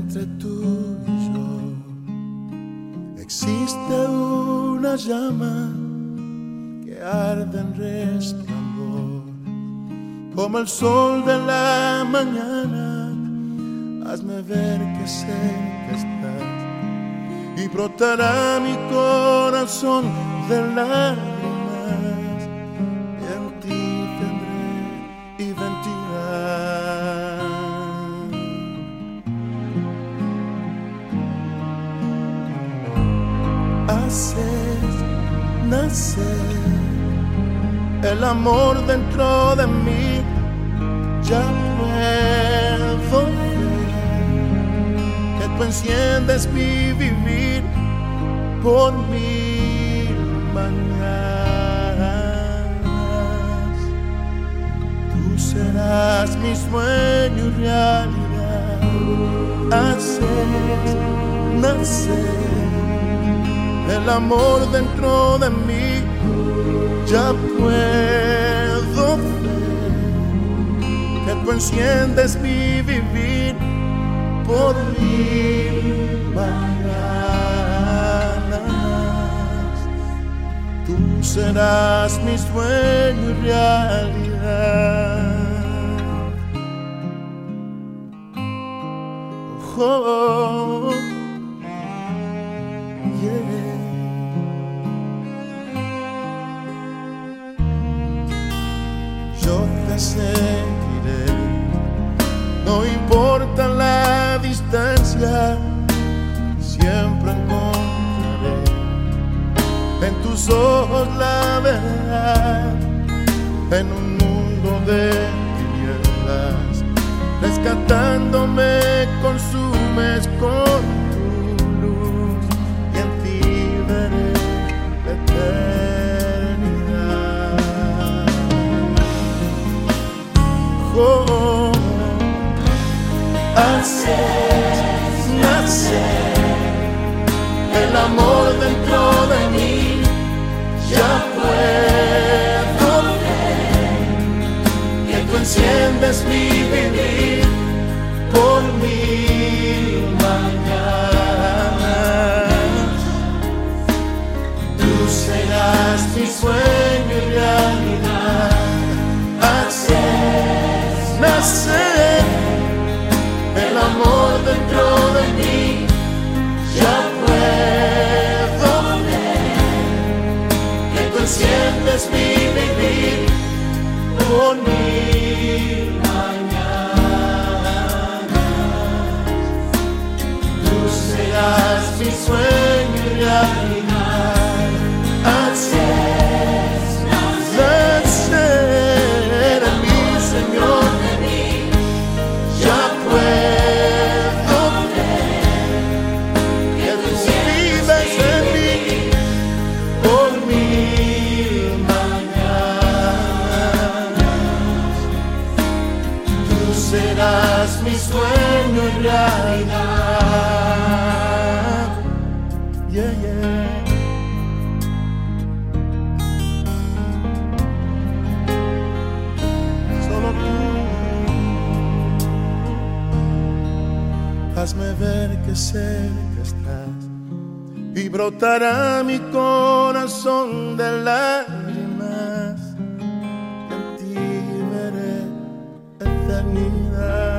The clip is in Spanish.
entre tú y yo. Existe una llama que arde en resplandor, como el sol de la mañana. Hazme ver que cerca estás. Y brotará mi corazón de lágrimas nacer el amor dentro de mí, ya puedo ver que tú enciendes mi vivir por mil mañanas. Tú serás mi sueño y realidad. Haces nacer el amor dentro de mí. Ya puedo ver que tú enciendes mi vivir por mil mañanas. Tú serás mi sueño realidad. Seguiré, no importa la distancia, siempre encontraré en tus ojos la verdad, en un mundo de tinieblas, rescatándome consumes con Haces nacer el amor dentro de mí. Ya puedo ver que tú enciendes mi vivir por mil mañanas. Tú serás mi sueño por Yeah, yeah. Solo tú. Hazme ver que cerca estás y brotará mi corazón de lágrimas. Y en ti veré eternidad.